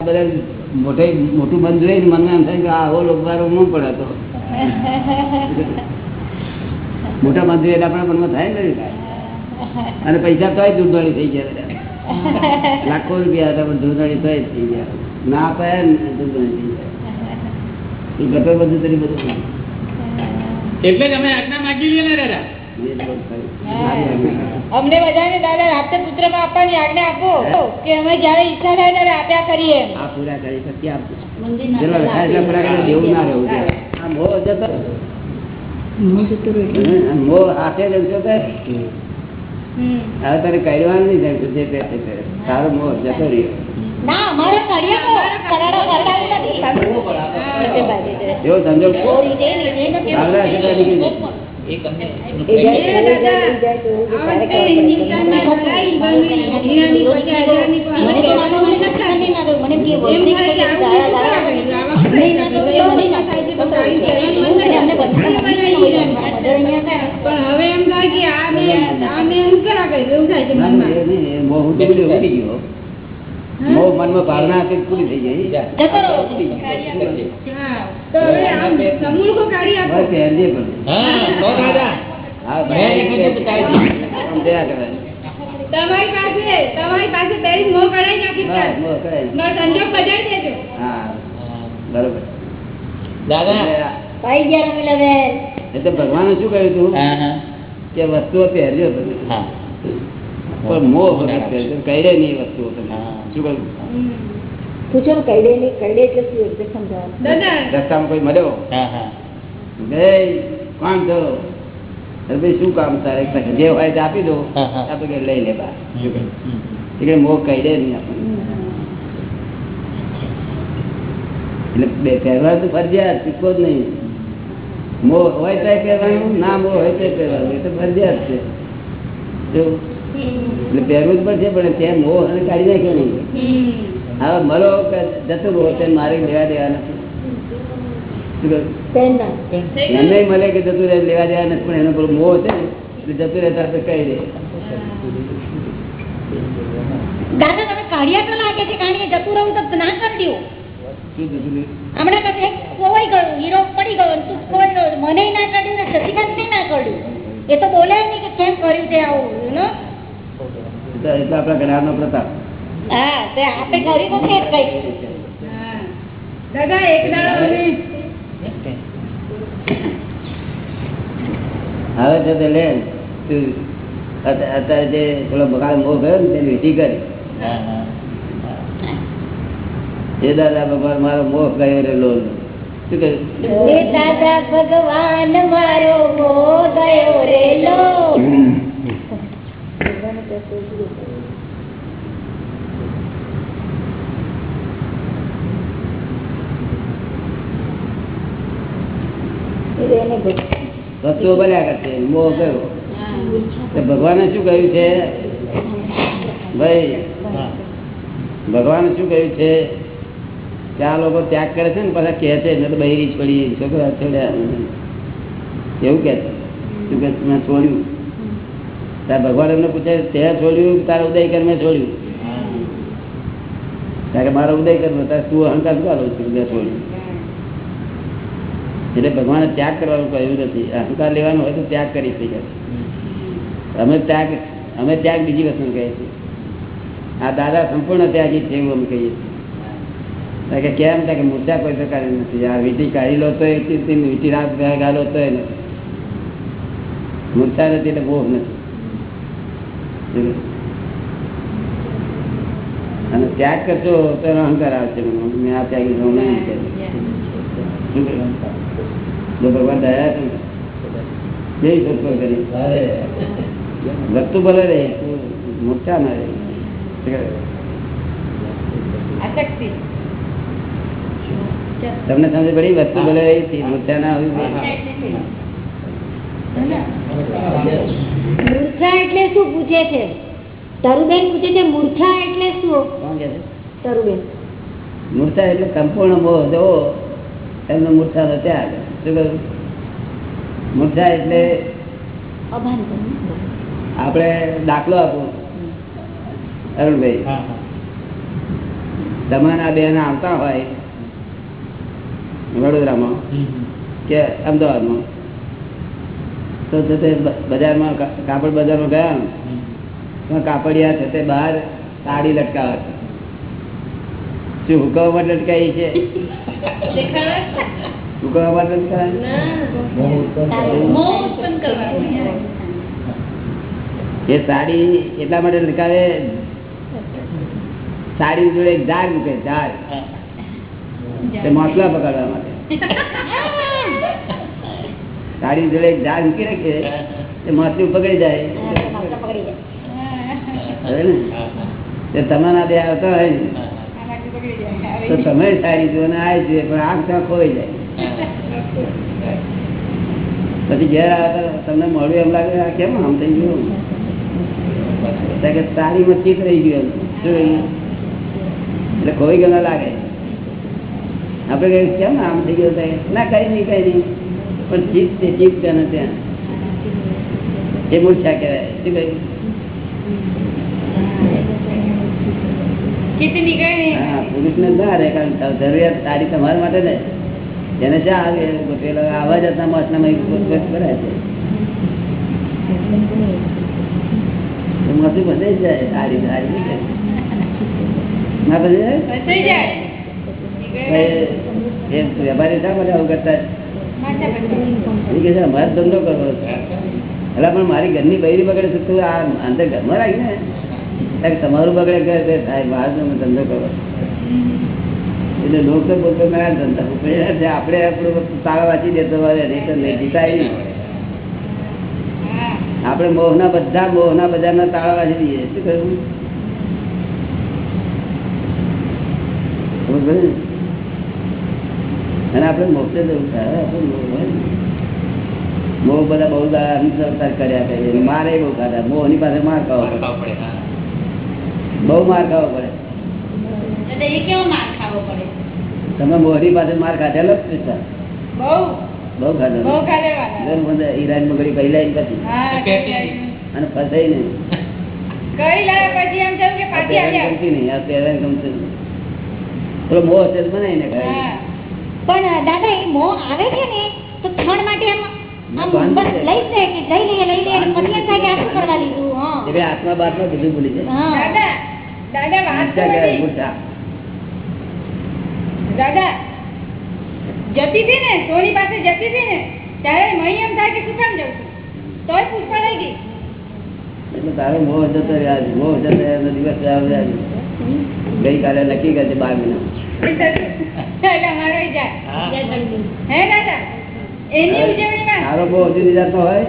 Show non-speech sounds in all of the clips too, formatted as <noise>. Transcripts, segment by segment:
મોટે મોટું બંધ જોઈને મનમાં એમ થાય કે આવો લોકવારો ન પડાતો. મોટા બંધ એટલે આપણા મનમાં થાય ને અને પૈસા તોય દૂધવાળી થઈ ગયા લાખો રૂપિયા હતા, પણ દૂધવાળી તોય થઈ ગયા. ના અપાયા ને દૂધવાળી થઈ ગયા. એ ગટર બધું તરી બધું. એટલે તમે આજ્ઞા માગી લઈએ ને અમને બધાને દાદા રાતે પુત્રમાં આપવાની આજ્ઞા આપો કે અમે જયારે ઈચ્છા થાય ત્યારે આપ્યા કરીએ આ પૂરા કરી શકીએ આપજો. દેવું ના રહેવું આ મોહ જતો હાથે. હવે તારે કહેવાનું નહીં થાય જે તે તે તે. તારો મોહ જતો રહ્યો. ના અમારે કડિયા તો. કરાડા કરતા નથી. તે બાજુ છે. એવો સંજોગ પણ હવે એમ થાય કે આ મેં આ મેં એમ કરા કર્યું? એવું થાય છે મનમાં. બહુ ઉડી ગયો મનમાં ભાવના હતી પૂરી થઈ ગઈ રહો. તો તો મેં. તમારી પાસે તમારી પાસે પહેરી નાખી સંજોગ બજાવી દેજો. હા બરોબર. દાદા. એટલે ભગવાને શું કહ્યું હા કે વસ્તુઓ પહેરજો તમે. હા. પણ મોહ વગર પહેરજો. કઈડે નહીં વસ્તુઓ. તમે. શું કહ્યું પૂછો કઈડે નહીં કઈડે એટલે શું એટલે સમજાવો રસ્તામાં કોઈ મળ્યો? હા હા. કોણ છો ભાઈ શું કામ તારે? જે હોય તે આપી દો. આપણે લઈ લે બા. કહ્યું? હમ. એટલે નહીં આપણને. એટલે બે પહેરવા તો ફરજિયાત શીખવો જ નહીં. મો હોય તો પહેરવાનું ના મો હોય તો પહેરવાનું. એ તો ફરજિયાત છે. જો એટલે પહેરવું જ પડશે પણ ત્યાં મોહ અને કાઢી નાખ્યો નહીં. હવે મરો કે જતું રહો તેને મારે લેવા દેવા નથી. એમને મળે કે જતું રહે લેવા દેવા નથી પણ એનો પેલો મોહ છે ને એટલે જતું રહેતા આપણે કહી દે. દાદા તમે કાઢ્યા તો લાગે છે કારણ કે જતું રહું તો ના કરી દઉં શું જતું હમણાં કશે ખોવાઈ ગયો હીરો પડી ગયો તું ખોવાઈ ગયો મને ના કાઢ્યું ને શશિકાંત ના કાઢ્યું એ તો બોલ્યા જ નહીં કે કેમ કર્યું છે આવું you know? એ તો એટલે આપણા નો પ્રતાપ. દાદા એક હવે છે તે લે અત્યારે જે પેલો બગાડ મોહ ગયો ને તેની વિધિ કરી. હા હા એ દાદા ભગવાન મારો મોહ ગયો રેલો શું કહ્યું? દાદા ભગવાન મારો મોહ ગયો રે લો ભગવાને શું કહ્યું છે? ભાઈ, ભગવાને શું કહ્યું છે? કે આ લોકો ત્યાગ કરે છે ને, પાછા કહે છે તો બહેરી છોડી છોકરા છોડ્યા, એવું કે છે. શું કે મેં છોડ્યું. તાર ભગવાન એમને પૂછે, તે છોડ્યું? તારા ઉદય મેં છોડ્યું. કે, મારો ઉદય કર્મ ત્યારે તું અહંકાર મેં છોડ્યું. એટલે ભગવાને ત્યાગ કરવાનું કહ્યું નથી. અહંકાર લેવાનો હોય તો ત્યાગ કરી શકે. અમે ત્યાગ અમે ત્યાગ બીજી વસ્તુ કહીએ છીએ આ દાદા સંપૂર્ણ ત્યાગી છે એવું અમે કહીએ છીએ. કે, કેમ? કે, મૂર્છા કોઈ પ્રકારે નથી. આ વીટી કાઢી લો તો વીટી રાત ગાલો તો મૂર્છા નથી એટલે બહુ નથી. અને ત્યાગ કરશો તો અહંકાર આવશે મને. મેં આ ત્યાગી નહીં શું જો ભગવાન દયા ને, બે કરી. વસ્તુ ભલે રે મોટા ના રે તમને સમજ પડી? વસ્તુ ભલે રહી હતી મૂર્છા ના? જોઈએ. મૂર્છા એટલે શું પૂછે છે? તરુબેન પૂછે છે મૂર્છા એટલે શું? તરુબેન. મૂર્છા એટલે સંપૂર્ણ મોહ. જવો એમનો મૂર્છા નો ત્યાગ શું કહ્યું? મૂર્છા એટલે આપણે દાખલો આપો. અરુણભાઈ. હા હા. તમારા બેન આવતા હોય વડોદરામાં કે અમદાવાદમાં. તો તે બજારમાં કાપડ બજારમાં ગયા કાપડિયા છે તે બહાર સાડી લટકાવે છે. શું હુકવમાં લટકાઈ છે? હુકવમાં લટકાવે એ સાડી એટલા માટે લટકાવે? સાડી જોડે એક ઝાડ મૂકે ઝાડ મોસલા પકડવા માટે. <laughs> સાડી જોડે ઝાડ મૂકી રાખે તે માછલી પકડી જાય. હવે ને? તમારા બે આવતા હોય ને તો તમે સારી જો આવી જોઈએ પણ આંખ ત્યાં ખોવાઈ જાય. પછી ઘેર આવે તમને મળ્યું એમ લાગે કેમ આમ થઈ ગયું? કે સારી ચીત રહી ગયું એમ. શું એટલે ખોઈ ગયો ના લાગે. આપણે કહીએ કેમ આમ થઈ ગયું? ના કઈ નહીં કઈ નહીં. પણ ચીત છે ચીત ત્યાં ને ત્યાં એ મૂર્છા કહેવાય શું કહ્યું ના જરૂરિયાત સારી તમારા માટે ને આવે આવા જતા મોસનામાં ગોત છે તો મોસું જાય સારી સારી ના બધે જાય વેપારી શા માટે આવું કરતા અમારે ધંધો કરવો છે. એટલે પણ મારી ઘરની બૈરી બગડે છે, તું આ રાખી ને. તમારું બગડે ધંધો કરો એટલે લોકો બોલતો ના ધંધા આપણે વાંચી દેતો નહીં આપણે મોહના બધા, મોહના બજારના તાળા વાંચી દઈએ. શું ને? અને આપણે મોક્ષે જવું ને. બધા બહુ અનુસરતા કર્યા કરીએ મારે બહુ ખાધા. એની પાસે માર ખાવો પડે. બહુ માર ખાવો પડે. એટલે એ કેવો માર ખાવો પડે? તમે મોહની પાસે માર ખાધેલો જ છે બહુ? બહુ ખાધેલો બહુ મને ઈરાન મગડી કઈ લાઈન પછી? અને ફસાઈ નહીં. લાયા પછી એમ થયું કે પાછી આવી પહેરવાની જાવ. ગમતી નહીં. આ પહેરવાની ગમતું પેલો મોહ છે ખાય. હા. પણ દાદા એ મો આવે છે ને તો ક્ષણ માટે આમ આમ બસ લઈ લે કે લઈ લઈએ લઈ લઈએ પછી એમ થાય કે આ શું કરવા લીધું હા. એટલે આત્મા બાત્મા બધું ભૂલી જાય. દાદા દાદા વાત તો મૂર્છા કહેવાય, નથી. દાદા જતી હતી ને સોની પાસે જતી હતી ને ત્યારે મહી એમ થાય કે શું કામ જઉં તોય પુષ્પા લઈ ગઈ એટલે તારો મોહ જતો રહ્યા મોહ જતો રહ્યાનો દિવસ આવ્યા છે. ગઈકાલે નક્કી કરશે બાર મહિના તારો મોહ જુદી હોય.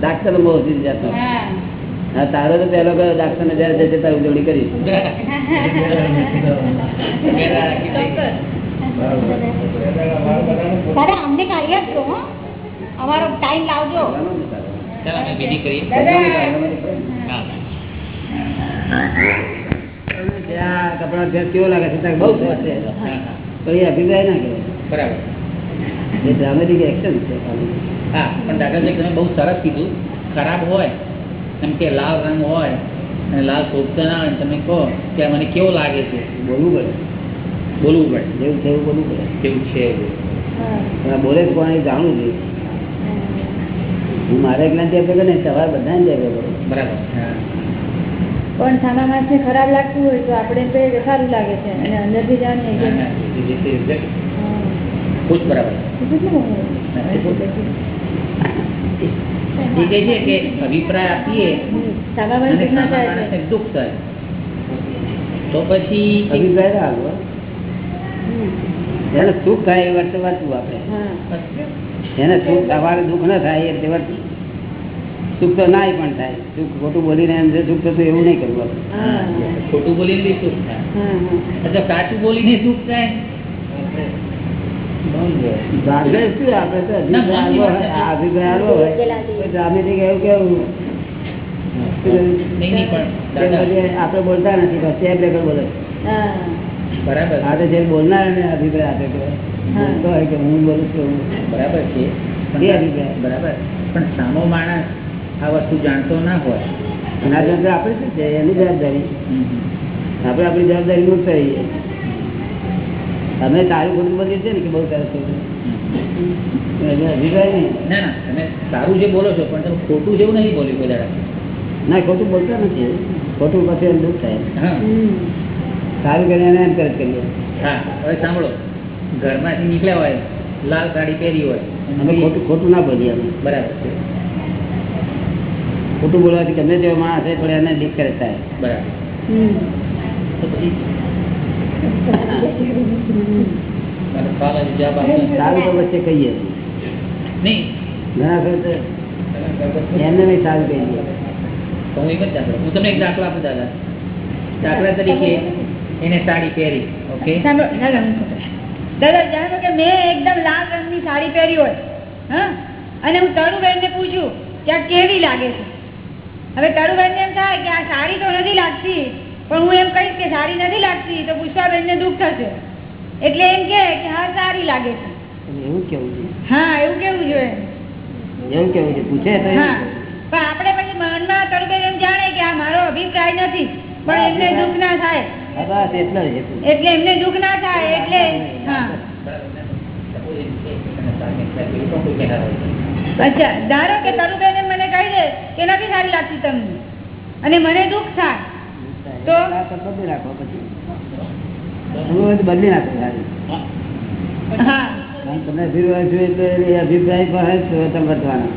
ડાક્ટર બહુ જુદી જાતો હા. તારો તો પેલો કયો? ડાક્ટર ને જયારે જશે ત્યારે ઉજવણી કરી અમને કાર્ય આપજો હો? અમારો ટાઈમ લાવજો. કરવાનો જ તારો. ચાલો અમે વિધિ કરીએ બધાને કારણે કરે. હા. કે આ કપડાં ફેર કેવો લાગે છે? બહુ સરસ છે. હા, હા. તો એ અભિપ્રાય ના કહેવાય. બરાબર. એ ડ્રામેટિક એક્શન છે. હા પણ દાદાજી તમે બહુ સરસ કીધું ખરાબ હોય એમ કે લાલ રંગ હોય અને લાલ શોભતા ના હોય તમે કહો કે મને કેવો લાગે છે? બોલવું પડે. બોલવું પડે. જેવું છે એવું બોલવું પડે. કેવું છે. એવું. બોલે છે કોણ એ જાણવું જોઈએ. હું. મારે એકલા ત્યાં ભેગો નહીં તમારે બધાને ત્યાં ભેગો બરાબર. હા. પણ સામા માણસને ખરાબ લાગતું હોય તો આપણે કહીએ સારું લાગે છે અને અંદરથી જાણીએ કે. ખુશ બરાબર. એ કહે છે કે અભિપ્રાય આપીએ સામા માણસને દુઃખ થાય. તો પછી અભિપ્રાય ના હાલવો એને સુખ થાય એ વર્ષે વાંચવું આપણે. હા. એને સુખ સવારે દુઃખ ના થાય એ વર્ષ સુખ તો નાય પણ થાય. સુખ ખોટું બોલીને એમ છે સુખ થતું એવું નહીં કરવું ખોટું બોલીને સુખ થાય. હા હા અથવા સાચું બોલીને દુઃખ થાય? જાગે શું આપણે તો અભિપ્રાય હાલવો હોય, આ અભિપ્રાય હાલવો હોય તો ડ્રામેટિક એવું કેવું? નહીં નહીં પણ કે દાદા. પછી આપણે બોલતા નથી બસ ટેપ રેકર્ડ બોલે. હા બરાબર. આ જે બોલનાર ને અભિપ્રાય આપે હા. બોલતો હોય કે હું બોલું છું બરાબર છે. બરાબર. પણ સામો માણસ આ વસ્તુ જાણતો ના હોય. અને આ જવાબદારી આપણે શું છે? એની જવાબદારી. આપણે આપણી જવાબદારી મુક્ત રહીએ તમે સારું ખોટું બધી છે ને કે બહુ સરસ ના ના સારું જે બોલો છો પણ તમે ખોટું જેવું નહીં બોલ્યું કોઈ દાડા. ના ખોટું બોલતા નથી. ખોટું પછી એમ દુઃખ થાય. હા. સારું કરીને એને એન્કરેજ કરીએ હા હવે સાંભળો. ઘરમાંથી નીકળ્યા હોય લાલ સાડી પહેરી હોય અમે ખોટું ખોટું ના બોલીએ અમે. બરાબર છે. ખોટું બોલવાથી ગમે તેવો માણસ હોય પણ એને થાય બરાબર. વચ્ચે કહીએ. ઘણા એમને નહીં સારું હું તમને એક દાખલો આપું દાદા. દાખલા તરીકે એને સાડી પહેરી ઓકે? દાદા જાણો કે મેં એકદમ લાલ રંગની સાડી પહેરી હોય હા? અને હું તરુબેનને પૂછું કે આ કેવી લાગે છે? હવે તરુબેનને એમ થાય કે આ સારી તો નથી લાગતી પણ હું એમ કહીશ કે સારી નથી લાગતી તો પુષ્પાબેનને દુઃખ થશે. એટલે એમ કે કે હા સારી લાગે છે. એવું કેવું છે? હા એવું કેવું જોઈએ એવું કેવું છે? પૂછે તો હા. પણ આપણે પછી મનમાં તરુબેન એમ જાણે કે આ મારો અભિપ્રાય નથી પણ એમને દુઃખ ના થાય. એટલો જ હેતુ. એટલે એમને દુઃખ ના થાય એટલે હા અચ્છા ધારો કે તરુબેન કે નથી સારી લાગતી તમને? અને મને દુઃખ થાય. તો? બદલી નાખો પછી. બદલી નાખો હા. તમને અભિપ્રાય જોઈએ તો એ અભિપ્રાય પર તમે વર્તવાના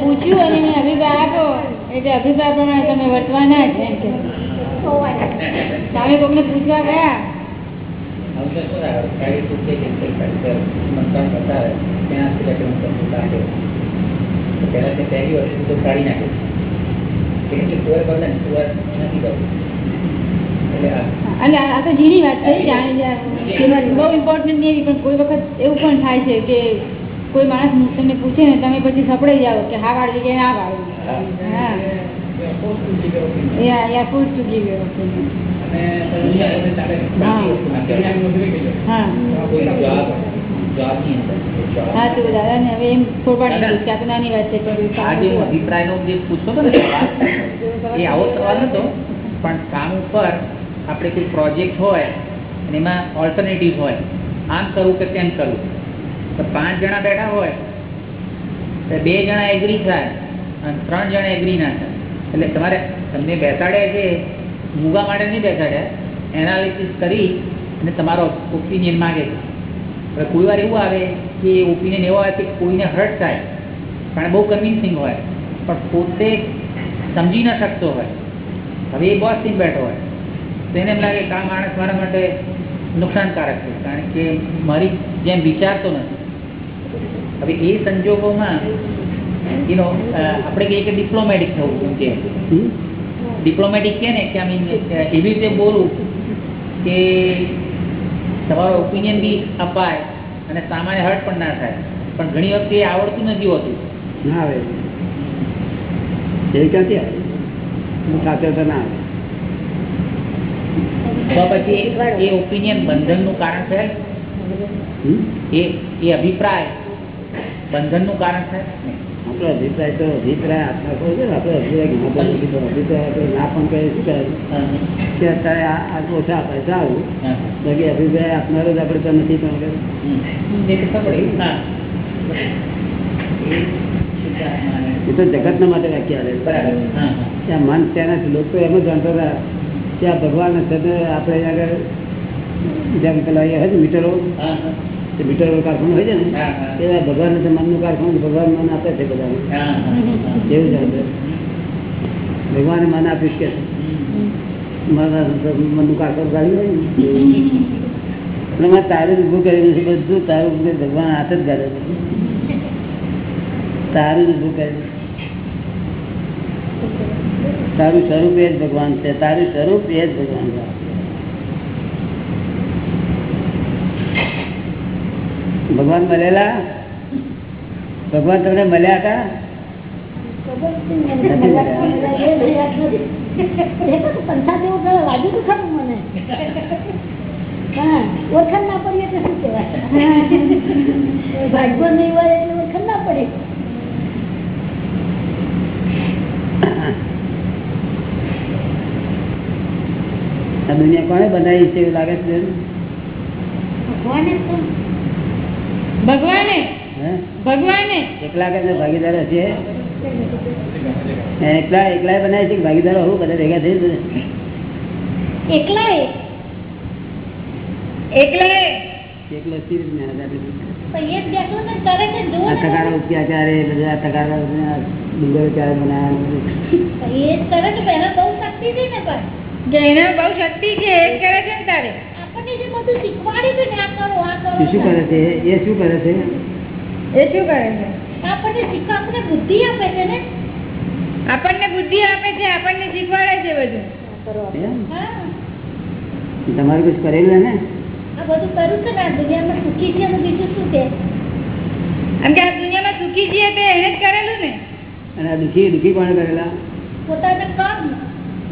પૂછ્યું અને મેં અભિપ્રાય આપો એટલે અભિપ્રાય પ્રમાણે તમે વર્તવાના જ એમ કે. તમે કોઈને પૂછવા ગયા? પહેલા તે પહેરી હોય તો કાઢી નાખે એટલે કુંવર બદલે ને કુંવર નથી કરવું. એટલે આ આ આ તો જીની વાત છે જાણી બહુ ઇમ્પોર્ટન્ટ નહીં પણ કોઈ વખત એવું પણ થાય છે કે કોઈ માણસ તમને પૂછે ને તમે પછી સપડાઈ જાઓ કે હા વાળવી કે ના વાળવી હા. યા ફૂડ ટુ ગીવ અને ના હવે એમ વાત છે પણ આ અભિપ્રાયનો જે પૂછતો હતો ને એ આવો સવાલ હતો પણ કામ ઉપર આપણે કોઈ પ્રોજેક્ટ હોય અને એમાં ઓલ્ટરનેટિવ હોય આમ કરવું કે તેમ કરવું તો પાંચ જણા બેઠા હોય તો બે જણા એગ્રી થાય અને ત્રણ જણા એગ્રી ના થાય એટલે તમારે તમને બેસાડ્યા છે મૂગા માટે નહીં બેસાડ્યા એનાલિસિસ કરી અને તમારો ઓપિનિયન માગે. છે હવે કોઈ વાર એવું આવે કે ઓપિનિયન એવો આવે કે કોઈને હર્ટ થાય પણ બહુ કન્વિન્સિંગ હોય પણ પોતે સમજી ન શકતો હોય. હવે એ બોસ થઈને બેઠો હોય તો એને એમ લાગે કે આ માણસ મારા માટે નુકસાનકારક છે કારણ કે મારી જેમ વિચારતો નથી. હવે એ સંજોગોમાં એનો આપણે કહીએ કે ડિપ્લોમેટિક થવું એમ કે ડિપ્લોમેટિક કે ને કે આ મીન એવી રીતે બોલવું કે તમારો ઓપિનિયન બી અપાય અને સામાન્ય હર્ટ પણ ના થાય. પણ ઘણી વખતે એ આવડતું નથી હોતું. ના આવે. એ ક્યાંથી આવે? સાથે તો ના આવે. તો પછી એ ઓપિનિયન બંધનનું કારણ છે? એ એ અભિપ્રાય બંધનનું કારણ છે? આપણો અભિપ્રાય તો અભિપ્રાય આત્મા કોઈ છે ને આપણો અભિપ્રાય ઘણો બધો કીધો. અભિપ્રાય ના પણ કહે શું કહે કે અત્યારે આ આ ઓછા આપે સારું બાકી અભિપ્રાય આપનારો જ આપણે તો નથી પણ એ તો ખબર એ. હા. એ શુદ્ધાત્માને એ તો જગતના માટે વ્યાખ્યા આવે બરાબર. ત્યાં મન ત્યાંના લોકો એમ જાણતા હતા કે આ ભગવાન સાથે આપણે આગળ જેમ પેલા એ ને મીટરો. મીટરો કારખાનું હોય છે ને હા, હા. એ ભગવાન મનનું કારખાનું ભગવાન મન આપે છે બધાને. એવું જ ભગવાને મન આપ્યું કે મનનું કારખાનું કાઢ્યું હોય ને. તારું ઊભું કર્યું નથી બધું તારું ઊભું ભગવાન હાથ જ છે. તારું ઊભું કર્યું તારું સ્વરૂપ એ જ ભગવાન છે તારું સ્વરૂપ એ જ ભગવાન છે. ભગવાન મળેલા? ભગવાન તમને મળ્યા હતા? ઓળખાણ ના પડી એટલે શું કહેવાય? ભાગવત નહીં હોય એટલે ઓળખાણ ના પડે. દુનિયા કોને બનાવી છે એવું લાગે છે ભગવાને ભગવાને? ભગવાને? એકલા કે એના ભાગીદારો એકલા એકલા બનાવે છે ભાગીદારો બધા ભેગા થઈ એકલા એકલો બહુ શક્તિ છે તારે? આપણને જે બધું શીખવાડ્યું છે ને આ કરો આ કરો એ શું કરે છે? એ શું કરે છે? એ શું કરે છે? આપણને આપણને બુદ્ધિ આપે છે ને? આપણને બુદ્ધિ આપે છે આપણને શીખવાડે છે બધું. એમ? હા. તમારું કશું કરેલું ને આ બધું કર્યું છે ને આ દુનિયામાં સુખી છે બીજું શું છે આમ કે આ દુનિયામાં સુખી છીએ તે એને જ કરેલું ને? અને આ દુઃખી દુઃખી કોણે કરેલા? પોતાના કામ.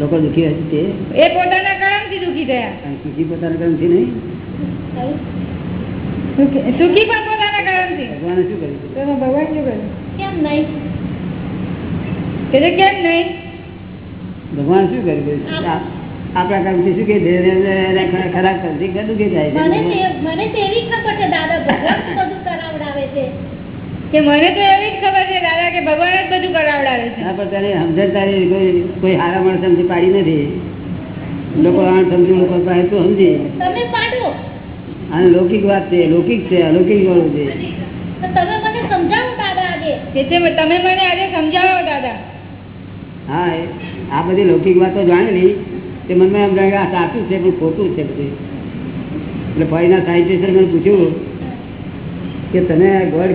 લોકો દુઃખી હશે તે. એ પોતાના કર્મથી દુઃખી થયા. સુખી પોતાના કર્મથી નહીં. સુખી પણ પોતાના કર્મથી ભગવાને શું કર્યું? તો ભગવાન શું કર્યું? કેમ નહીં? કે કેમ નહીં? ભગવાન શું કર્યું? આ- આપણા કર્મથી શું કે ખરાબ દુઃખી થાય મને એવી ખબર છે દાદા ભગવાન બધું કરાવડાવે છે. કે મને તો એવી જ ખબર છે દાદા કે ભગવાન જ બધું કરાવડાવે છે. ના પણ તને સમજણ કોઈ કોઈ હારા માણસ સમજી પાડી નથી. લોકો સમજુ લોકો પાસે તું સમજી? તમે પાડો. અને લૌકિક વાત છે લૌકિક છે અલૌકિક વાળું છે. તમે મને સમજાવો દાદા આજે. કે તમે મને આજે સમજાવો દાદા. હા એ આ બધી લૌકિક વાતો જાણેલી તે મનમાં એમ જાણે કે આ સાચું છે પણ ખોટું છે બધું. એટલે ભાઈના સાયન્ટિસ્ટે મને પૂછ્યું કે તમે ગોડ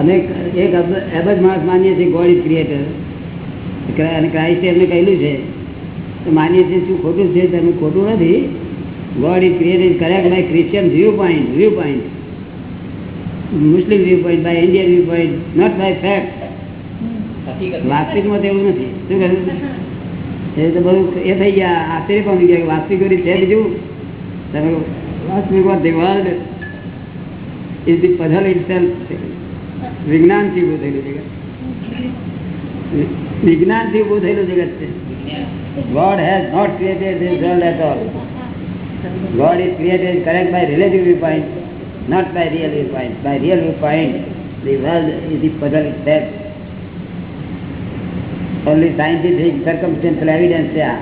અમે એક અબ- જ માણસ માનીએ છીએ ગોડ ઇઝ ક્રિએટર અને ક્રાઇસ્ટે એમને કહેલું છે. તો માનીએ છીએ શું ખોટું છે તમે ખોટું નથી. God is created correct by Christian viewpoint viewpoint Muslim viewpoint by Indian viewpoint not by fact વાસ્તવિકમાં તો એવું નથી. શું કહ્યું એ તો બધું એ થઈ ગયા. આશ્ચર્ય પામી ગયા વાસ્તવિક છે બીજું? તમે વાસ્તવિકમાં વર્લ્ડ ઇઝ ધી પઝલ ઉભું થયેલું જગત છે God has not created this world at all. God is created correct by relative viewpoint, not by real viewpoint. By real viewpoint, the world is the puzzle itself. Only scientific circumstantial evidence છે આ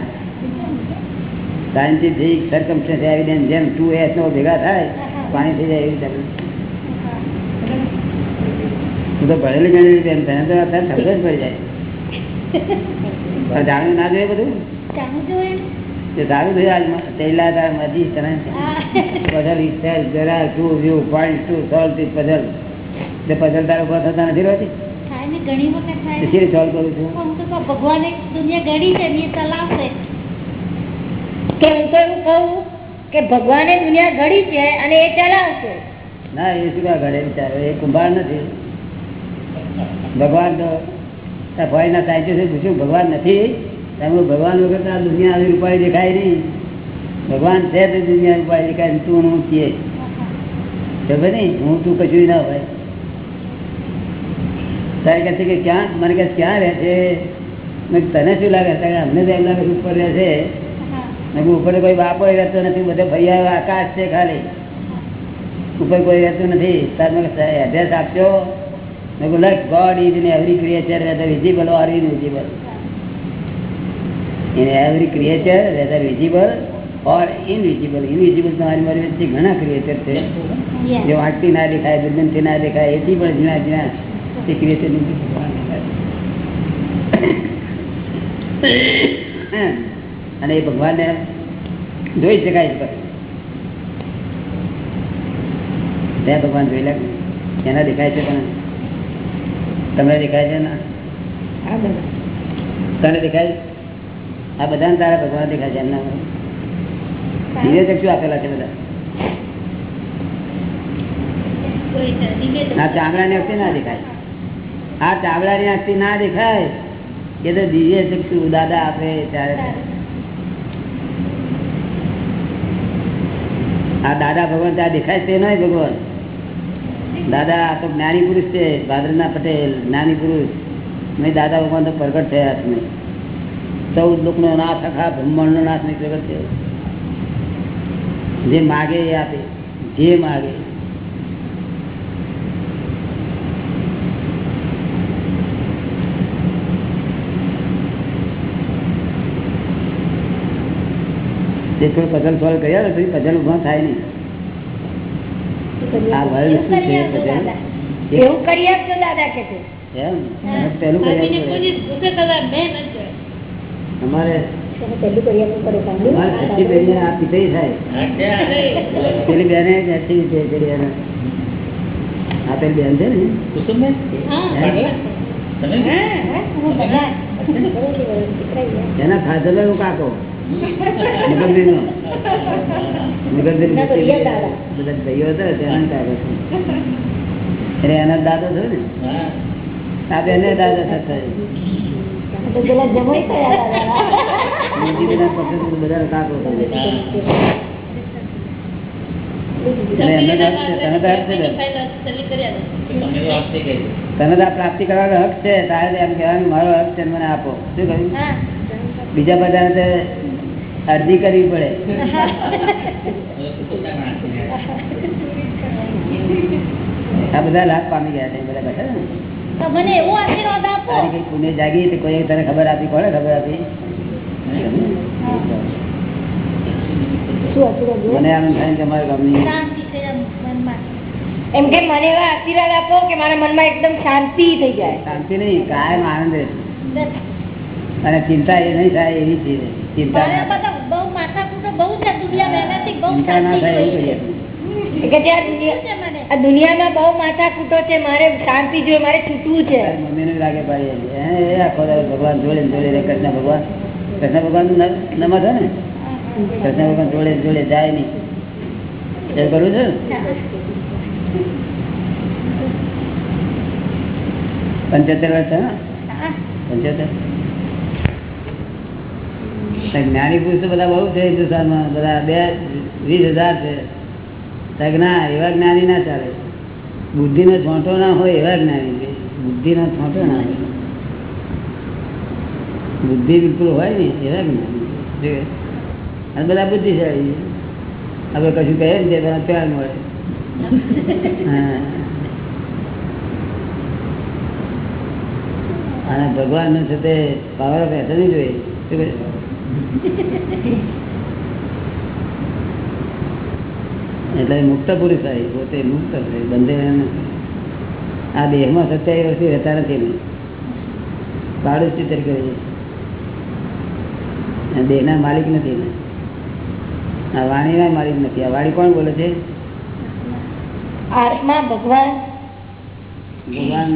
scientific circumstantial evidence જેમ ટુ એસ નો ભેગા થાય પાણી થઈ જાય એવી હું તો ભણેલી ગણેલી બેન તને તો અત્યારે શબ્દ જ પડી જાય. જાણ્યું ના જોઈએ બધું? તે સારું થયું આજ પહેલા તાર મધી તને. પઝલ ઇઝ જરા two viewpoint to solve this puzzle તે પઝલ તારો ઊભો થતા નથી રહેતી? ઘણી વખત થાય. તે શી સોલ્વ કરું છું? હું તો કહું, ભગવાને દુનિયા ઘડી છે એ ચલાવશે કે હું તો એવું કહું કે ભગવાને દુનિયા ઘડી છે અને એ ચલાવશે. ના એ શું ઘડે વિચારો એ કુંભાર નથી. ભગવાન તો ભાઈના સાહિત્ય પૂછ્યું, ભગવાન નથી? તમે ભગવાન વગર તો આ દુનિયા આવી રૂપાળી દેખાય નહીં. ભગવાન છે તો દુનિયા રૂપાળી દેખાય તું હું છીએ. ખબર નહીં? હું તું કશું ના હોય. તારે કહે છે કે ક્યાં મને કહે ક્યાં રહે છે? મેં તને શું લાગે? છે અમને તો એમ લાગે ઉપર રહે છે. મેં ઉપર કોઈ બાપો રહેતો નથી, બધે ભૈયા આકાશ છે ખાલી. ઉપર કોઈ રહેતું નથી. તાર એડ્રેસ આપજો. Like God is in every creature whether visible or invisible in every creature whether visible or invisible invisible તમારી મારી વચ્ચે ઘણા ક્રિએચર છે. જે વાંચતી ના દેખાય દુર્ગંધથી ના દેખાય એથી પણ ઝીણા ઝીણા તે ક્રિએચર. અને એ ભગવાનને જોઈ શકાય છે ત્યાં ભગવાન જોઈ લે એના દેખાય છે પણ તમને દેખાય છે ને? તને દેખાય આ બધાને તારા ભગવાન દેખાય છે એમના ધીરે ચક્ષુ આપેલા છે બધા. આ ચામડાની આંખથી ના દેખાય. આ ચામડાની આંખથી ના દેખાય. એ તો દિવ્ય ચક્ષુ દાદા આપે ત્યારે. આ દાદા ભગવાન ત્યાં દેખાય તે નહીં ભગવાન? દાદા, આ તો જ્ઞાની પુરુષ છે, ભાદરના પટેલ, જ્ઞાની પુરુષ. મેં દાદા ભગવાન તો પ્રગટ થયા છે ચૌદ લોકનો નાશ આખા બ્રહ્માંડનો નાશ નહીં પ્રગટ થયો જે માગે એ આપે, જે માગે. જે થોડું પઝલ સોલ્વ કર્યા ને પછી પઝલ ઊભા થાય નહીં. આ શું છે એવું કરી આપજો દાદા? કે એમ? પેલું કરી. અમારે પેલું થાય. પેલી બેને છે. બેન ને? કુસુમબેન? એના ફાધર નો કાકો. મુગલજી નો મુગલજી દાદા. બધા ભાઈઓ હતા તેના કાકો એટલે એના દાદા થયો ને? આ બેને દાદા થતા પેલા જમાઈ દાદા. બધા કાકો તને તો પ્રાપ્તિ કરવાનો હક છે તારે એમ કહેવાનું મારો હક છે મને આપો. શું કહ્યું? બીજા બધાને તો અરજી કરવી પડે. આ બધા લાભ પામી ગયા છે બધા બેઠા મને એવો આશીર્વાદ આપો. તારી કઈ જાગી તો કોઈ તને ખબર આપી કોને ખબર આપી? શું આશીર્વાદ જોઈએ? મને આમ થાય કે ગામની એમ મને એવા આશીર્વાદ આપો કે મારા મનમાં એકદમ શાંતિ થઈ જાય. શાંતિ નહીં કાયમ આનંદ અને ચિંતા એ નહીં થાય એવી છે ચિંતા દુનિયામાં બહુ માથા કૂટો મારે શાંતિ જોઈએ મારે છૂટવું મમ્મીને લાગે આખો ભગવાન જોડે જોડે કૃષ્ણ ભગવાન. કૃષ્ણ ભગવાન નમત હે ને? કૃષ્ણ ભગવાન જોડે જોડે જાય નહીં. એ કરવું છે? પંચોતેર વર્ષ છે પંચોતેર? જ્ઞાની પુરુષ બધા બહુ છે હિન્દુસ્તાનમાં. બધા બે વીસ હજાર છે. ના એવા જ્ઞાની ના ચાલે બુદ્ધિનો છોંટો ના હોય એવા જ્ઞાની છે. બુદ્ધિનો છોંટો ના હોય. બુદ્ધિ બિલકુલ હોય ને એવા જ્ઞાની અને બધા બુદ્ધિશાળી છે. હવે કશું કહે ને તે બધા પ્યાર મળે. હા. અને ભગવાન છે તે પાવર ઓફ એટર્ની જોઈએ. શું? એટલે મુક્ત પુરુષ થાય પોતે મુક્ત થાય બંધેલા નથી આ દેહમાં સત્યાવીસ વર્ષથી રહેતા નથી ને. પાડોશ આ દેહના માલિક નથી ને. આ વાણીના માલિક નથી. આ વાણી કોણ બોલે છે? આત્મા ભગવાન. ભગવાન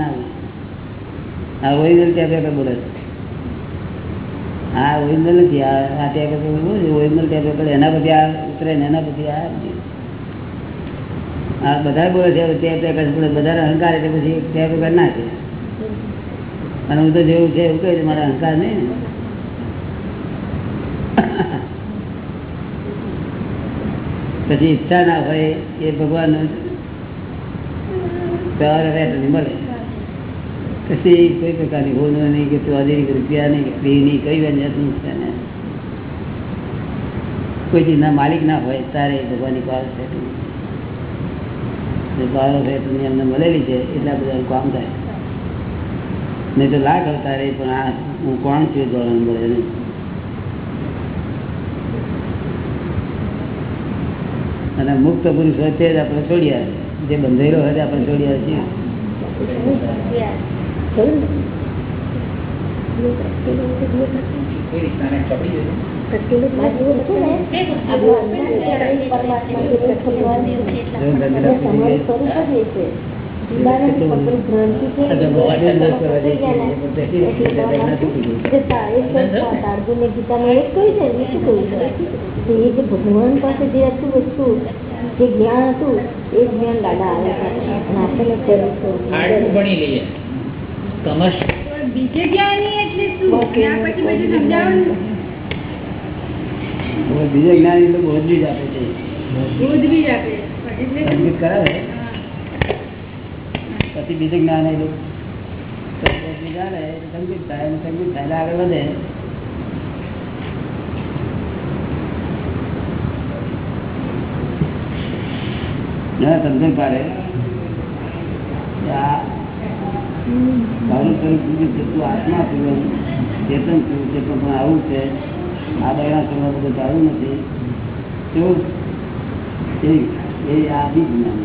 ના ઓરિજિનલ બોલે છે? આ ઓરિજિનલ નથી, આ ટેપ ઓરિજિનલ ટેપ એના પછી આ ઉતરે ને એના પછી આ આ બધા બોલે છે બધા અહંકાર એટલે પછી ટેપ રેકર ના છે અને હું તો જેવું છે એવું કહે મારા અહંકાર નહીં. પછી ઈચ્છા ના હોય એ ભગવાન સવારે મળે. કશી કોઈ પ્રકારની હોનો નહીં કે ચોધરી રૂપિયા નહીં ફ્રી નહીં, કઈ વ્યંજન નહીં છે ને કોઈ ચીજના માલિક ના હોય, તારે ભગવાનની પાવર સેટિંગ પાવર સેટિંગ એમને મળેલી છે, એટલા બધા કામ થાય. નહીં તો લાખ અવતારે, પણ આ હું કોણ છું ધોરણ મળે નહીં અને મુક્ત પુરુષ તે જ આપણે છોડ્યા જે બંધાયેલો હોય આપણે છીએ. આવે ભગવાન પાસે જે હતું વસ્તુ જે જ્ઞાન હતું એ જ્ઞાન દાદા આવ્યા અને આપણને આટલું ભણી લઈએ કમર્સ બીજે જ્ઞાની એટલે શું ત્યાં પછી બધું સમજાવવાનું હવે બીજે જ્ઞાની તો બોધ જ આપે છે બોધ બી જ આપે એટલે શું? સંગીત કરાવે પછી બીજું જ્ઞાન એ લોકો તો બોધ બી જાણે એટલે સંગીત થાય અને સંગીત થાય એટલે આગળ વધે એના સમજણ પાડે કે આ તારું આત્મા છું, ચેતન છું આવું છે. આ બહેરા કરવા બધું ચાલુ નથી. શું એ- એ આ બી જ્ઞાન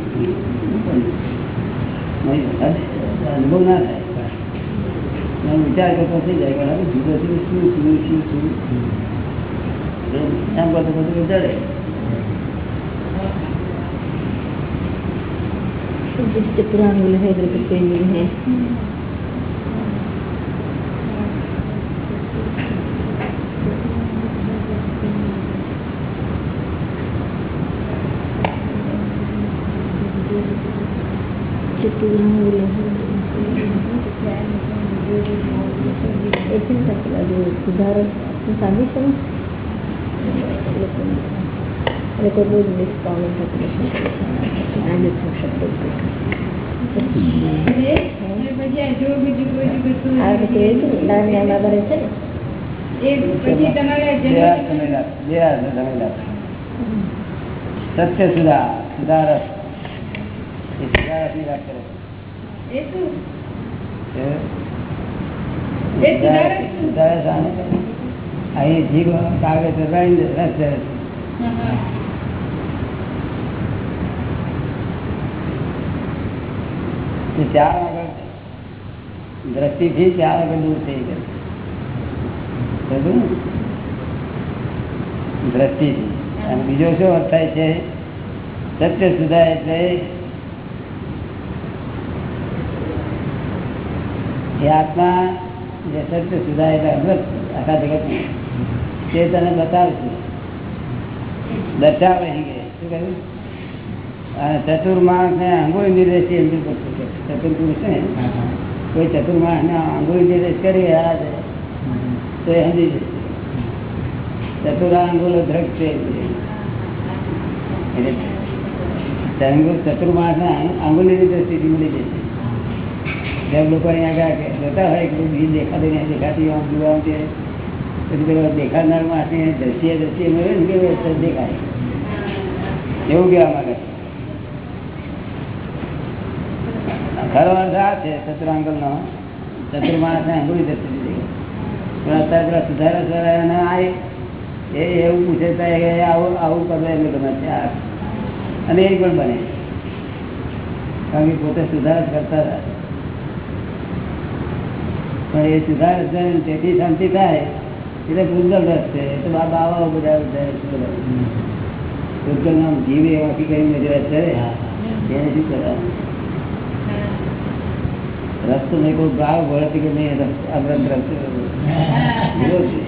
અનુભવ ના થાય. વિચાર કરતો થઈ જાય જુદો જુદો શું શું શું શું? એમ કરતો બધું વિચારે ચતુરાનુલ હૈ દ્રવિલ હૈ ચતુરાનુલ એસેન્સ આપેલા જો સુધારક સાંભળી શકો શું શબ્દ પછી આ જો બીજું કોઈ વસ્તુ આ બધું એ છે ને નાની નાના બને છે ને એ પછી તમારે બે હાથ જન્મ તમે લાવો, બે હાથ તમે લાવો. સત્ય સુધા સુધારક એ સુધારકની વાત કરે એ શું છે. એ સુધારક શું? સુધારક આને કહે. અહીં જીવ કાગળ ચડાવીને રસ ધરે છે. હા, હા. તે ત્યાં આગળ દ્રષ્ટિથી ત્યાં આગળ દૂર થઈ ગયું? દ્રષ્ટિથી. અને બીજો શું અર્થ થાય છે? સત્ય સુધા એટલે એ આત્મા જે સત્ય સુધા એટલે અદ્વત આખા જગત તે તને બતાવશે. દર્શાવે શું કહ્યું? અને ચતુર્માસ ને આંગોળી નિર્દેશ એમ બી કરતું કે ચતુર પુરુષ ને કોઈ ચતુર્માં આંગોળી જે કરી આ છે. તો એ સમજી જશે. ચતુરા આંગોલો દ્રગ છે. એટલે ચતુર્માસ ને આંગોળી મળી જશે. જેમ લોકો અહીંયા આગળ જોતા હોય કે બીજ દેખાતી નહીં દેખાતી આમ જોવા છે પછી પેલો દેખાડનાર માણસની મળે ને કે દેખાય. એવું કહેવા માંગે છે ખરો અર્થ આ છે ચતુરાંગલ નો ને એવું પૂછે કે આવું આવું અને એ પણ બને. કારણ કે પોતે સુધાર કરતા હતા. પણ એ સુધાર ને તેથી શાંતિ થાય, એટલે ભૂગલ રસ છે. એ તો બાબા બાવાઓ બધા બધા નામ જીવે એવાથી કરીને જે કરે? એને શું કરવાનું રસ્તો નહીં કોઈ ભાવ વળે કે નહીં રસ્તો અમૃત રસ્તો એવો છે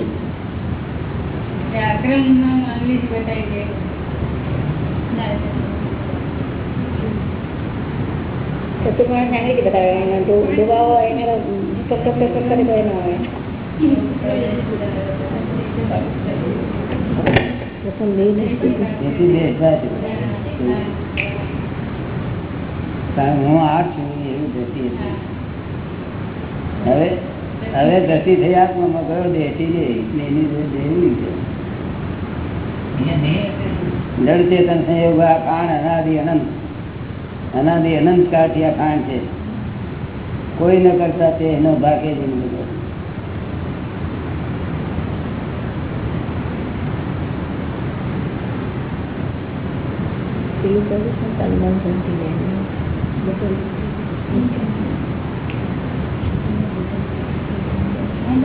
એ આક્રમ નામ અંગ્રેજી બતાવી દે ચતુર્માસ ને અંગ્રેજી બતાવે એને જો દુવાઓ હોય એને ટક ટક ટક ટક કરે તો એ ના હોય પ્રથમ બે એથી બે એટલા છે કારણ હું આ છું એવું દ્રષ્ટિ હતી હવે હવે ગતિ થઈ આત્મામાં ગયો દેશી જે એની દેવી છે જળ ચેતન સંયોગ આ કાણ અનાદિ અનંત. અનાદિ અનંત કાળથી આ કાણ છે. કોઈ ન કરતા તે એનો ભાગે જ બધો. પેલું કહ્યું છે? ને તન મન ધનથી લેવાનું. બધું બધા બહુ આમ એ નથી. તન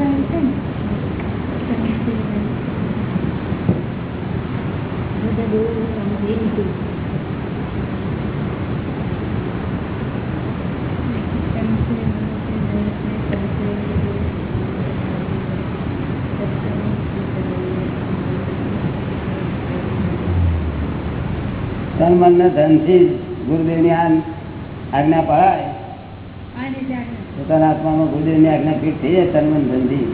મન ને ધનથી ગુરુદેવની આજ્ઞા પડાય પોતાના આત્મામાં ગુરુદેવની આજ્ઞા ફીટ થઈ જાય, તન મન ધંધી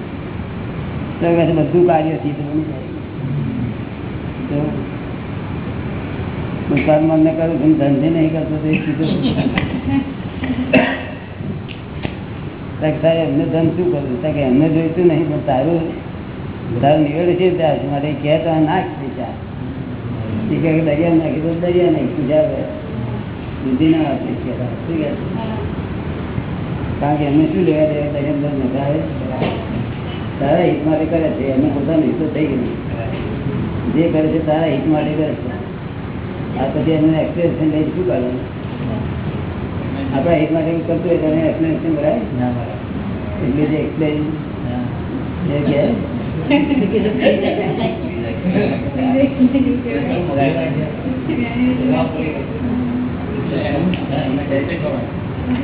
તો બધું કાર્ય સિદ્ધ બની જાય. હું તન મન ને કરું છું ધંધે નહીં કરતો તો સીધો એમને ધન શું કરું કે એમને જોઈતું નહીં, પણ તારું તારું નિવેડ છે ત્યાં મારે કહે તો નાખ કહે કે દરિયા નાખી તો દરિયા નહીં પૂજા બુદ્ધિ ના આપી શું છે? કારણ કે એમને શું લેવા દેવા તને અંદર મજા આવે તારા હિત માટે કરે છે. એમને પોતાનું હિસ્સો તો થઈ ગયું. જે કરે છે તારા હિત માટે કરે છે. આ પછી એમને એક્સપ્રેશન લઈ શું કરવાનું? આપણા હિત માટે કરતું હોય તો એને એક્સપ્લેનેશન કરાય? ના એટલે જે એક્સપ્લેન જે કહે? પણ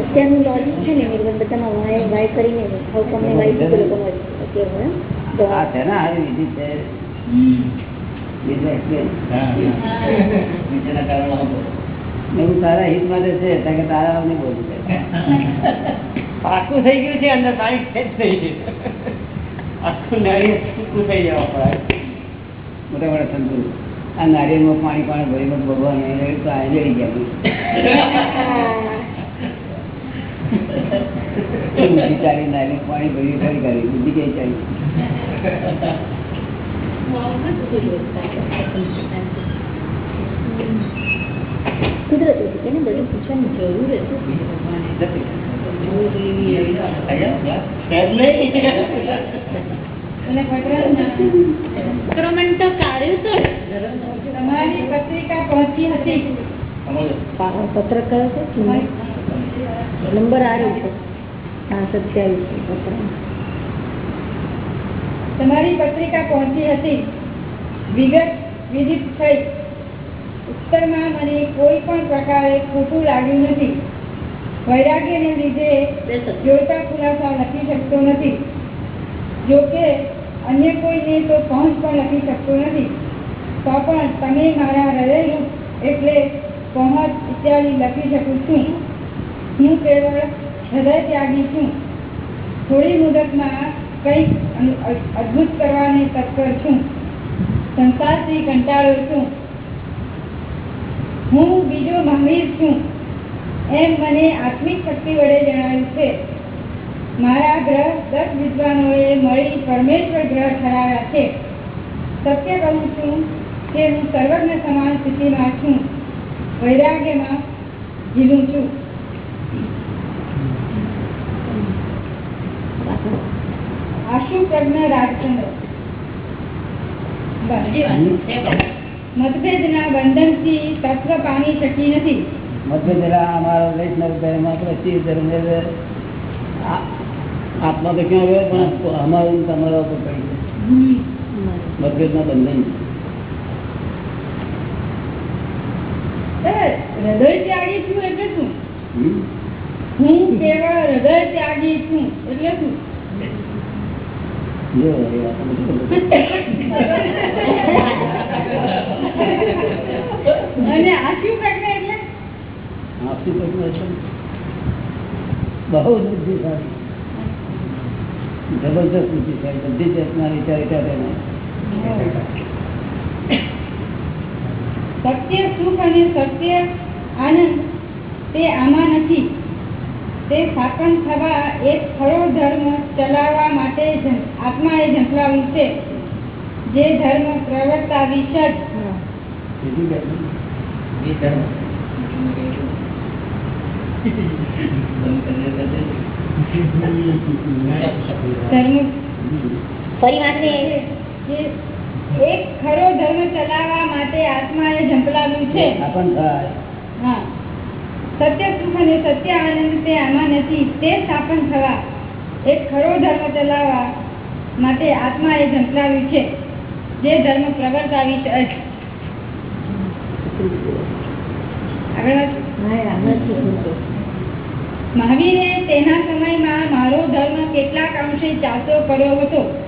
અત્યારનું લોજિક છે ને નિર્બંધ બધામાં વાય વાય કરીને હાઉ કમને વાય શું લોકોનો અત્યારે તો આ છે ને આવી વિધિ છે. બીજું explain. ને હું તારા હિત માટે છે કારણ કે તારા નહીં બોલું પાકું થઈ ગયું છે અંદર પાણી સેટ થઈ ગયું. આખું નાળિયેર થઈ જવા પડે. મોટા મોટા સંતો. આ નારિયેળમાં પાણી પાણી ભરી ભગવાન તો રેડી ગયા બુદ્ધિ ચાલી નારિયેળ પાણી ભરી ફરી કરી બુદ્ધિ કઈ ચાલી કુદરતી બધું પૂછવાની જરૂર હતી સેટ નહીં તમારી પત્રિકા પહોંચી હતી. પા- કયો છે? નંબર આ છે. હા સત્યાવીસ પત્ર તમારી પત્રિકા પહોંચી હતી. વિગત વિદિત થઈ. ઉત્તરમાં મને કોઈ પણ પ્રકારે ખોટું લાગ્યું નથી. વૈરાગ્યને લીધે જોડતા ખુલાસા લખી શકતો નથી. જો કે અન્ય કોઈને તો પહોંચ પણ લખી શકતો નથી. તો પણ તમે મારા હૃદયરૂપ એટલે પહોંચ ઇત્યાદિ લખી શકું છું. હું કેવળ હૃદય ત્યાગી છું. થોડી મુદતમાં કંઈક અદ્ભુત કરવાને તત્પર છું. સંસારથી કંટાળ્યો છું. હું બીજો મહાવીર છું. એમ મને આત્મિક શક્તિ વડે જણાવ્યું છે. મારા ગ્રહ દસ વિદ્વાનોએ મળી પરમેશ્વર ગ્રહ ઠરાવ્યા છે. સત્ય કહું છું કે હું સર્વજ્ઞ સમાન સ્થિતિમાં છું. વૈરાગ્યમાં ઝીલું છું. આશુ પ્રજ્ઞ રાજચંદ્ર મતભેદના બંધનથી તત્વ પામી શકી નથી. મતભેદ અમારો વૈષ્ણવ ધર્મ આપણો ધર્મ આત્મા તો ક્યાં ગયો પણ અમારું તમારા ઉપર પડી ગયું. મતભેદના બંધન હૃદય ત્યાગી છું એટલે શું? હું કેવળ હૃદય ત્યાગી છું એટલે શું? જો અને આશુ પ્રજ્ઞ એટલે. બહુ જ બુદ્ધિશાળી ઊંચી છે બધી જાતના વિચાર વિચાર. સત્ય સુખ અને સત્ય આનંદ તે આમાં નથી તે સ્થાપન થવા એક ખરો ધર્મ ચલાવવા માટે આત્માએ ઝંપલાવ્યું છે જે ધર્મ પ્રવર્તાવી જ બીજું કાંઈ નહીં. એ ધર્મ. ફરી એક ખરો ધર્મ ચલાવવા માટે આત્માએ ઝંપલાવ્યું છે. હા. સત્ય સુખ અને સત્ય આનંદ તે આમાં નથી તે સ્થાપન થવા. એક ખરો ધર્મ ચલાવવા માટે આત્માએ ઝંપલાવ્યું છે. જે ધર્મ પ્રવર્તાવી છે આગળ વાત. હા આમાંથી ભૂલતો. મહાવીરે તેના સમયમાં મારો ધર્મ કેટલાક અંશે ચાલતો કર્યો હતો.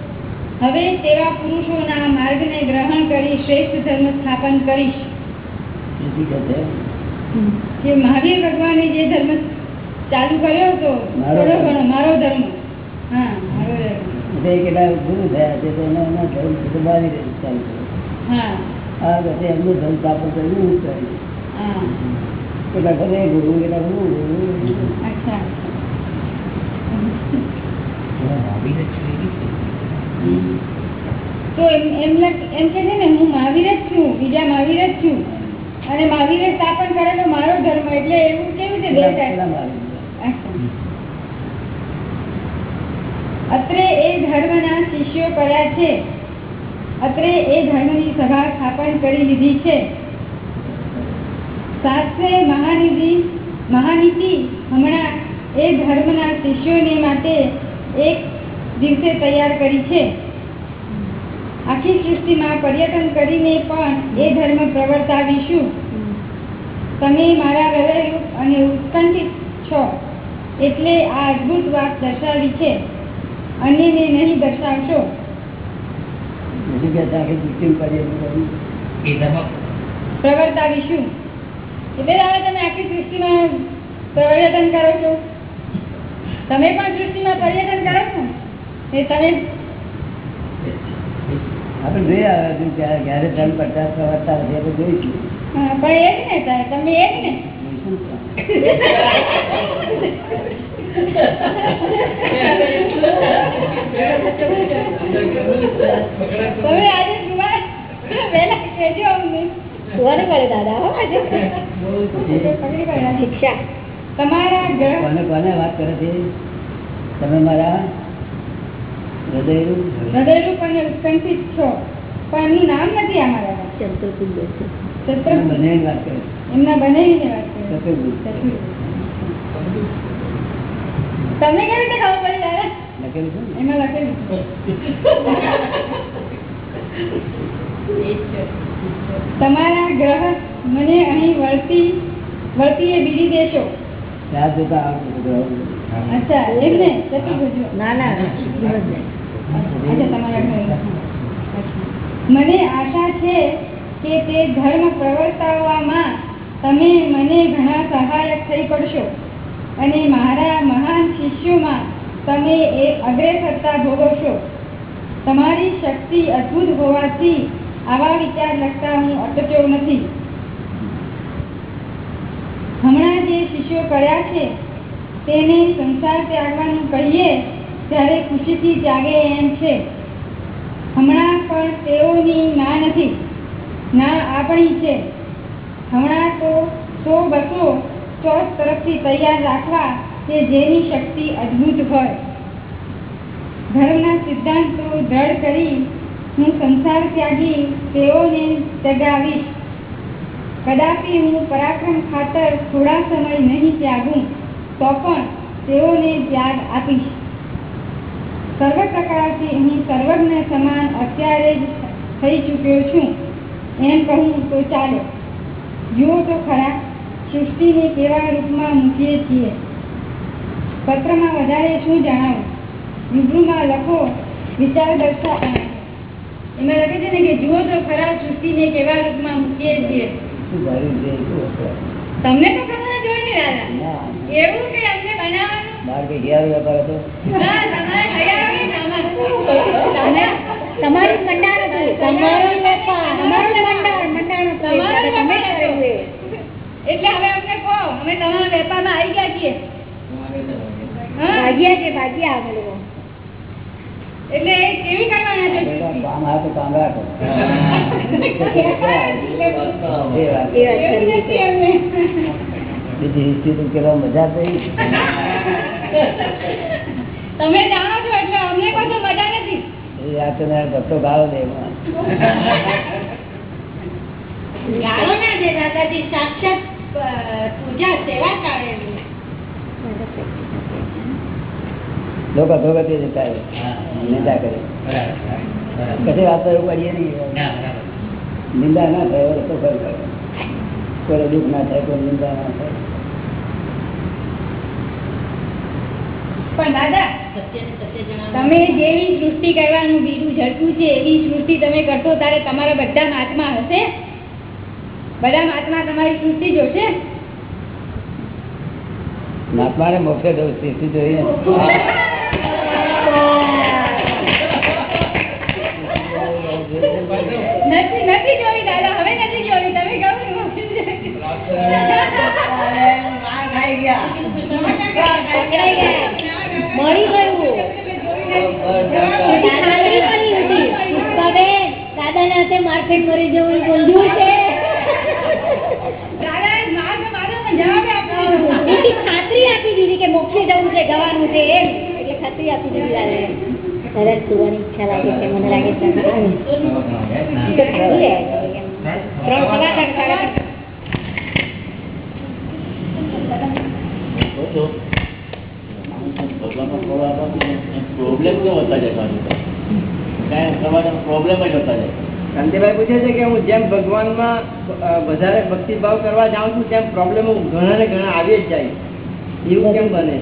હવે તેવા પુરુષોના માર્ગને ગ્રહણ કરી શ્રેષ્ઠ ધર્મ સ્થાપન કરીશ. કે મહાવીર ભગવાને જે ધર્મ ચાલુ કર્યો હતો મારો થોડો. ઘણો મારો ધર્મ. હા મારો ધર્મ. તે કેટલા ગુરુ થયા છે તો એના એના ધર્મ સુધારી ચાલુ. હા. આ વખતે એમનું ધર્મ સ્થાપન કર્યું હું કર્યું. હા. કેટલા ઘરે ગુરુ કેટલા ગુરુ ગુરુ. અચ્છા હું મહાવીર જ. છું એ તો એમ એમ કે છે ને હું મહાવીર જ છું બીજા મહાવીર જ છું. અને મહાવીરે સ્થાપન કરેલો મારો ધર્મ એટલે એવું કેવી મહાવીર. અત્રે એ ધર્મના શિષ્યો કર્યા છે. અત્રે એ ધર્મની સભા સ્થાપન કરી લીધી છે. શાસ્ત્રે મહાનિધિ મહાનીતિ હમણાં એ ધર્મના શિષ્યોને માટે એક દિવસે તૈયાર કરી છે. આખી સૃષ્ટિમાં પર્યટન કરીને પણ એ ધર્મ પ્રવર્તાવીશું. તમે મારા હૃદયરૂપ અને ઉત્કંઠિત છો એટલે આ અદ્ભુત વાત દર્શાવી છે. અન્યને નહીં દર્શાવશો. પ્રવર્તાવીશું. એટલે તમે આખી સૃષ્ટિમાં પર્યટન કરો છો. તમે પણ સૃષ્ટિમાં પર્યટન કરો છો? એ તમે આપણે જોઈ હવે હજુ ક્યારે ક્યારે ધર્મ પ્રચાર પ્રવર્તા હશે આપણે જોઈશું. પણ એ જ ને તારે, તમે એ જ ને. <laughs> તમે આજે જોવા પહેલા કહેજો અમને. સુવાનું કરે દાદા હો આજે. શિક્ષા તમારા કોને કોને વાત કરે છે. તમે મારા હૃદયનું હૃદયરૂપ અને ઉત્કંઠિત છો. પણ એમનું નામ નથી અમારા ચંદ્રકુંડ છે. ચંદ્રકુંડ બને વાત કરે એમના બને વાત કરે ચતુર્ભુજ. ચતુર્ભુજ. તમને કેવી રીતે ખબર પડી દાદા? લખેલું છે એમાં લખેલું છે. તમારા ગ્રહ મને અહીં વળતી વળતી એ બીજી દેશો. ત્યાં જોતા અચ્છા એમ ને? ના ના અચ્છા તમારા મને આશા છે કે તે ધર્મ પ્રવર્તાવવામાં તમે મને ઘણા સહાયક થઈ પડશો. અને મારા મહાન શિષ્યોમાં તમે એ અગ્રેસરતા ભોગવશો. તમારી શક્તિ અદ્ભુત હોવાથી આવા વિચાર લખતા હું અટક્યો નથી. હમણાં જે શિષ્યો કર્યા છે, તેને સંસાર ત્યાગવાનું કહીએ, ત્યારે ખુશીથી જાગે એમ છે. હમણાં પણ તેઓની ના નથી, ના આપણી છે. હમણાં તો સો બસો ચોથ તરફથી તૈયાર રાખવા કે જેની શક્તિ અદ્ભુત હોય. ધર્મના સિદ્ધાંતો દ્રઢ કરી હું સંસાર ત્યાગી તેઓને ત્યગાવીશ કદાપી હું પરાક્રમ ખાતર થોડા સમય નહીં ત્યાગું, તો પણ તેઓને ત્યાગ આપીશ. સર્વ પ્રકારથી હું સર્વજ્ઞ સમાન અત્યારે જ થઈ ચૂક્યો છું. એમ કહું તો ચાલે. જુઓ તો ખરા, સૃષ્ટિને કેવા રૂપમાં મૂકીએ છીએ. પત્રમાં વધારે શું જણાવું? રૂબરૂમાં લખો, વિચાર દર્શા એમાં લખે છે ને કે જુઓ તો ખરા સૃષ્ટિને કેવા રૂપમાં મૂકીએ છીએ? તમને તો ખબર જ હોય ને દાદા. એવું કે અમને બનાવવાનું? બહાર કઈ ઘેર વેપાર હતો હા, તમારે તૈયાર સામાન. તમારું મંડાણ હતું. તમારું વેપાર અમારું મંડાણ મંડાણ તમારું તમે જ વેપાર કર્યું એ. એટલે હવે અમને કહો અમે તમારા વેપારમાં આવી ગયા છીએ. ભાગ્યા છે ભાગ્યા અમે લોકો એટલે કેવી કરવાના છે? કામ આવે તો કામ <laughs> રાખો બીજી હિસ્ટ્રી તો કેવા મજા થઈ તમે જાણો છો એટલે અમને કશો મજા નથી એ આ તો મેં ભક્તો ગાળો દે એમાં. ગાળો ના દે દાદાજી સાક્ષાત પૂજા સેવા ચાલે. લોકો અધોગતિ જતા નિંદા કરે. કશી વાત એવું કરીએ નહીં. નિંદા ના થાય એવો રસ્તો ખરો કરે કોઈ દુઃખ ના થાય કોઈ નિંદા ના થાય. પણ દાદા તમે જેવી સૃષ્ટિ કરવાનું બીજું ઝડપું છે એવી સૃષ્ટિ તમે કરશો ત્યારે તમારા બધા મહાત્મા હશે? બધા મહાત્મા તમારી સૃષ્ટિ જોશે? મહાત્માને મોક્ષે જવું સ્થિતિ જોઈએ <laughs> પડી ગયું દાદાને હાથે મારપીટ મરી જવું બોલ્યું છે. ખાતરી આપી દીધી કે મોક્ષે જવું છે જવાનું છે એમ. એટલે ખાતરી આપી દીધી દાદાને સરસ સુવાની ઈચ્છા લાગે છે મને લાગે છે. ત્રણ કલાક જાય કાંતિભાઈ પૂછે છે કે હું જેમ ભગવાનમાં વધારે ભક્તિભાવ કરવા જાઉં છું, તેમ પ્રોબ્લેમો ઘણા ને ઘણા આવી જ જાય. એવું કેમ બને?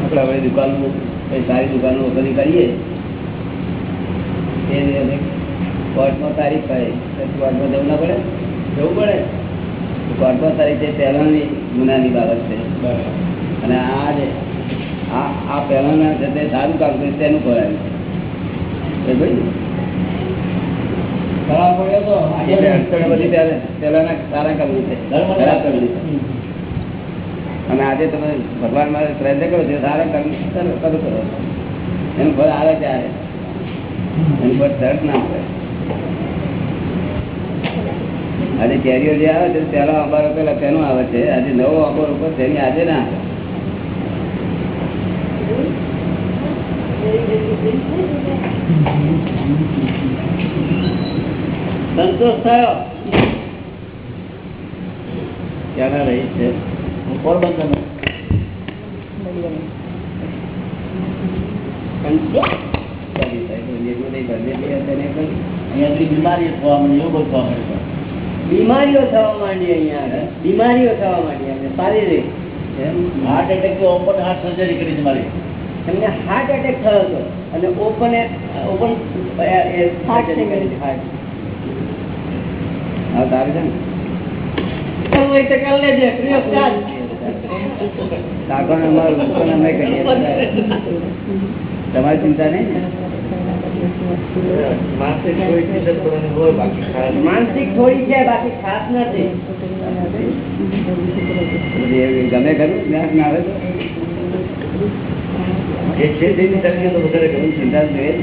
આપણે આપણે સારી દુકાનો ઓપનિંગ કરીએ. કોર્ટમાં તારીખ હોય કોર્ટમાં જવું ના પડે? જવું પડે. કોર્ટમાં તારીખ છે પહેલાની ગુનાની બાબત છે. અને આ જે આ આ પહેલાના છે. તે સારું કામ કર્યું તેનું ખોરાયું છે. અને આજે તમે ભગવાન મારે પ્રયત્ન કરો છો સારા કર્મ કરો કરો એનું ફળ આવે ત્યારે. એનું ફળ તરત ના આવે. આજે કેરીઓ જે આવે છે પહેલો અંબારો પેલા તેનો આવે છે આજે નવો અંબાર ઉપર તેની આજે ના આવે સંતોષ થયો ક્યાં રહી છે પોરબંદર બીમારી થવા મને એવું બધું બીમારીઓ થવા માંડી અહીંયા બીમારીઓ થવા માંડી એમને શારીરિક. હાર્ટ એટેક તો ઓપન હાર્ટ સર્જરી કરી છે મારી. એમને હાર્ટ એટેક થયો હતો. અને ઓપન ઓપન હાર્ટ કરી હાર્ટ હા તારે છે ને? <laughs> તમારી ચિંતા નહીં ને? માનસિક થોડી છે બાકી ખાસ નથી. ગમે ખરું જ્ઞાન ના આવે તો? ચિંતા જોઈએ જ.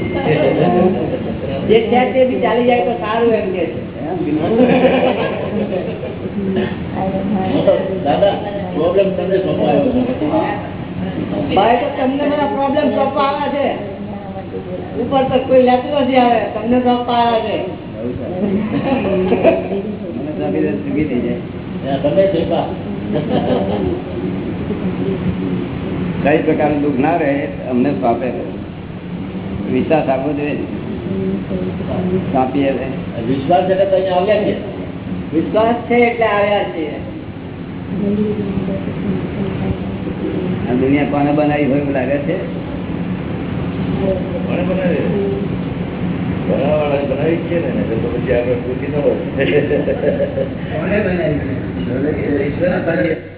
જે છે તે બી ચાલી જાય તો સારું એમ કે દાદા પ્રોબ્લેમ તમને સોંપાયો તમને બધા પ્રોબ્લેમ સોંપવા આવ્યા છે. ઉપર તો કોઈ લેતું નથી આવે તમને તો પાયા છે. કઈ પ્રકારનું દુઃખ ના રહે અમને સોંપે વિશ્વાસ આપવો જોઈએ સાપીએ વિશ્વાસ એટલે તો અહીંયા આવ્યા છીએ વિશ્વાસ છે એટલે આવ્યા છે આ દુનિયા કોને બનાવી હોય એવું લાગે છે? બનાવી.